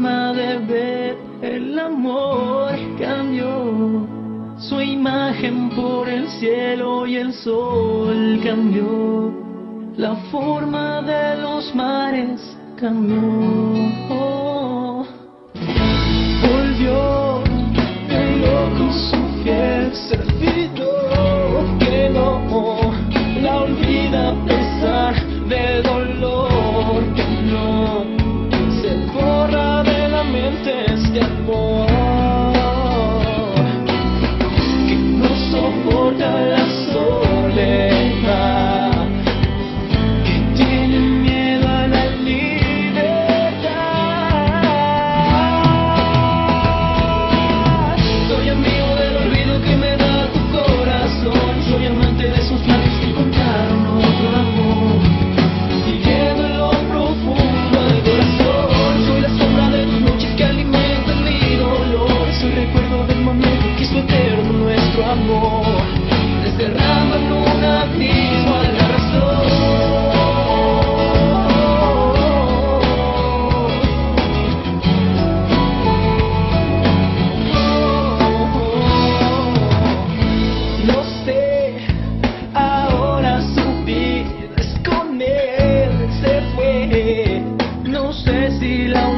forma de ver el amor cambió. Su imagen por el cielo y el sol cambió. La forma de los mares cambió. Volvió el loco su fiel servidor que no la olvida a pesar del dolor. see love.